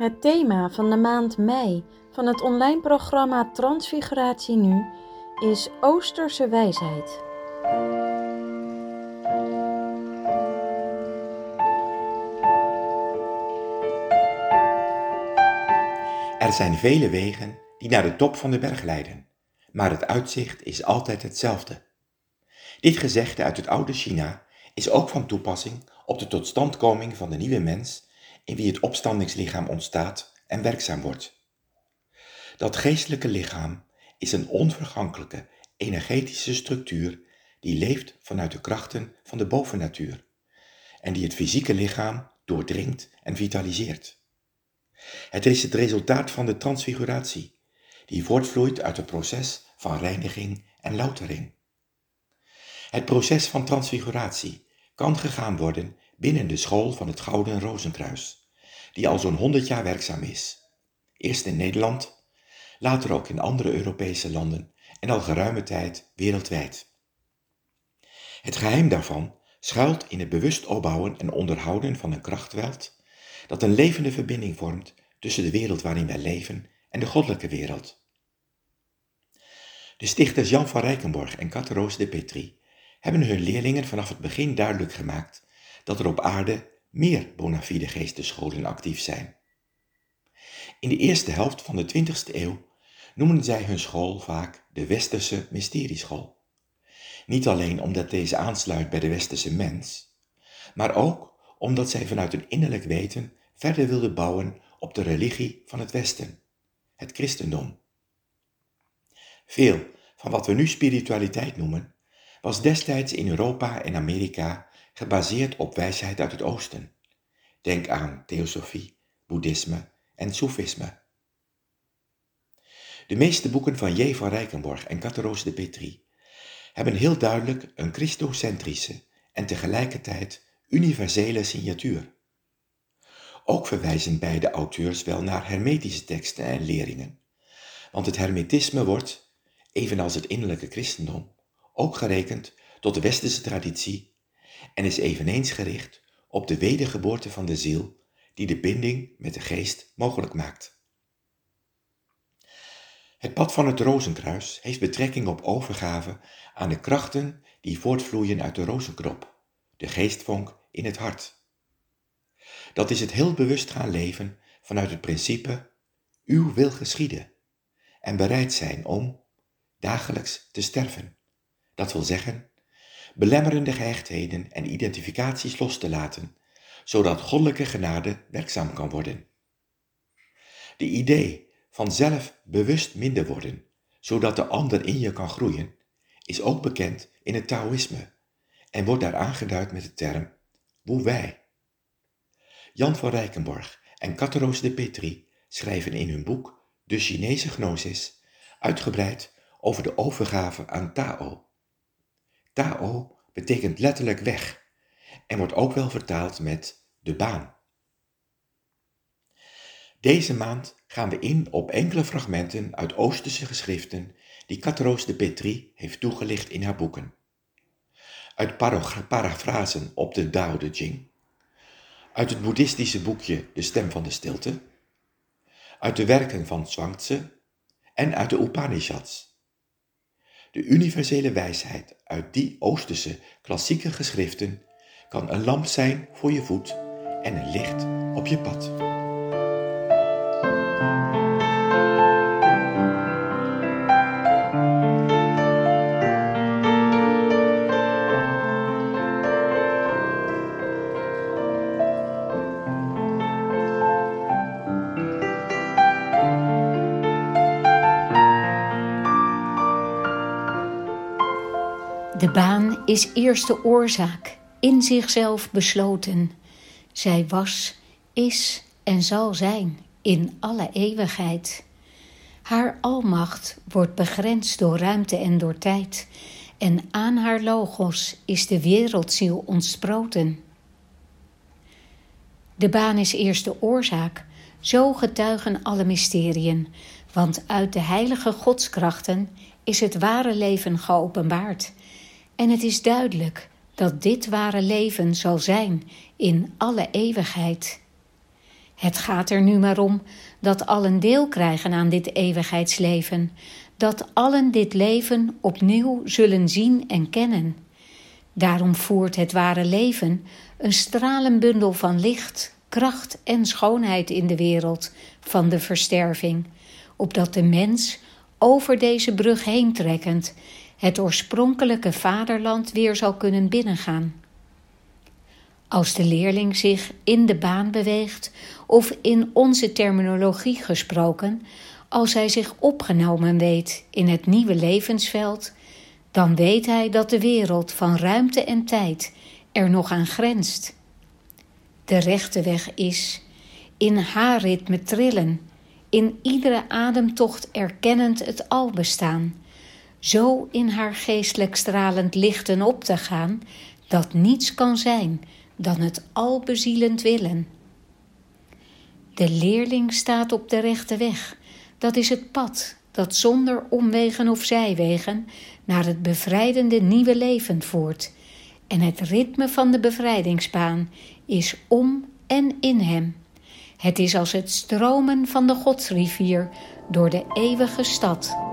Het thema van de maand mei van het online programma Transfiguratie Nu is Oosterse wijsheid. Er zijn vele wegen die naar de top van de berg leiden, maar het uitzicht is altijd hetzelfde. Dit gezegde uit het oude China is ook van toepassing op de totstandkoming van de nieuwe mens in wie het opstandingslichaam ontstaat en werkzaam wordt. Dat geestelijke lichaam is een onvergankelijke, energetische structuur die leeft vanuit de krachten van de bovennatuur en die het fysieke lichaam doordringt en vitaliseert. Het is het resultaat van de transfiguratie, die voortvloeit uit het proces van reiniging en loutering. Het proces van transfiguratie kan gegaan worden binnen de school van het Gouden Rozenkruis, die al zo'n 100 jaar werkzaam is. Eerst in Nederland, later ook in andere Europese landen en al geruime tijd wereldwijd. Het geheim daarvan schuilt in het bewust opbouwen en onderhouden van een krachtveld dat een levende verbinding vormt tussen de wereld waarin wij leven en de goddelijke wereld. De stichters Jan van Rijkenborg en Katteroos de Petrie hebben hun leerlingen vanaf het begin duidelijk gemaakt dat er op aarde meer bona fide geestescholen actief zijn. In de eerste helft van de 20e eeuw noemden zij hun school vaak de Westerse Mysterieschool. Niet alleen omdat deze aansluit bij de Westerse mens, maar ook omdat zij vanuit een innerlijk weten verder wilden bouwen op de religie van het Westen, het christendom. Veel van wat we nu spiritualiteit noemen, was destijds in Europa en Amerika gebaseerd op wijsheid uit het Oosten. Denk aan theosofie, boeddhisme en soefisme. De meeste boeken van J. van Rijkenborg en Catharoos de Petrie hebben heel duidelijk een christocentrische en tegelijkertijd universele signatuur. Ook verwijzen beide auteurs wel naar hermetische teksten en leringen, want het hermetisme wordt, evenals het innerlijke christendom, ook gerekend tot de westerse traditie en is eveneens gericht op de wedergeboorte van de ziel die de binding met de geest mogelijk maakt. Het pad van het rozenkruis heeft betrekking op overgave aan de krachten die voortvloeien uit de rozenkrop, de geestvonk in het hart. Dat is het heel bewust gaan leven vanuit het principe uw wil geschieden en bereid zijn om dagelijks te sterven. Dat wil zeggen, belemmerende gehechtheden en identificaties los te laten, zodat goddelijke genade werkzaam kan worden. De idee van zelf bewust minder worden, zodat de ander in je kan groeien, is ook bekend in het Taoïsme en wordt daar aangeduid met de term Wu Wei. Jan van Rijkenborg en Catharos de Petri schrijven in hun boek De Chinese Gnosis uitgebreid over de overgave aan Tao. Tao betekent letterlijk weg en wordt ook wel vertaald met de baan. Deze maand gaan we in op enkele fragmenten uit Oosterse geschriften die Catharos de Petri heeft toegelicht in haar boeken. Uit parafrasen op de Tao Te Ching, uit het boeddhistische boekje De Stem van de Stilte, uit de werken van Zhuangzi en uit de Upanishads. De universele wijsheid uit die Oosterse klassieke geschriften kan een lamp zijn voor je voet en een licht op je pad. De baan is eerste oorzaak, in zichzelf besloten. Zij was, is en zal zijn in alle eeuwigheid. Haar almacht wordt begrensd door ruimte en door tijd, en aan haar logos is de wereldziel ontsproten. De baan is eerste oorzaak, zo getuigen alle mysteriën, want uit de heilige godskrachten is het ware leven geopenbaard en het is duidelijk dat dit ware leven zal zijn in alle eeuwigheid. Het gaat er nu maar om dat allen deel krijgen aan dit eeuwigheidsleven, dat allen dit leven opnieuw zullen zien en kennen. Daarom voert het ware leven een stralenbundel van licht, kracht en schoonheid in de wereld van de versterving, opdat de mens over deze brug heen trekkend het oorspronkelijke vaderland weer zal kunnen binnengaan. Als de leerling zich in de baan beweegt, of in onze terminologie gesproken, als hij zich opgenomen weet in het nieuwe levensveld, dan weet hij dat de wereld van ruimte en tijd er nog aan grenst. De rechte weg is in haar ritme trillen, in iedere ademtocht erkennend het al bestaan, zo in haar geestelijk stralend lichten op te gaan, dat niets kan zijn dan het albezielend willen. De leerling staat op de rechte weg. Dat is het pad dat zonder omwegen of zijwegen naar het bevrijdende nieuwe leven voert. En het ritme van de bevrijdingsbaan is om en in hem. Het is als het stromen van de godsrivier door de eeuwige stad.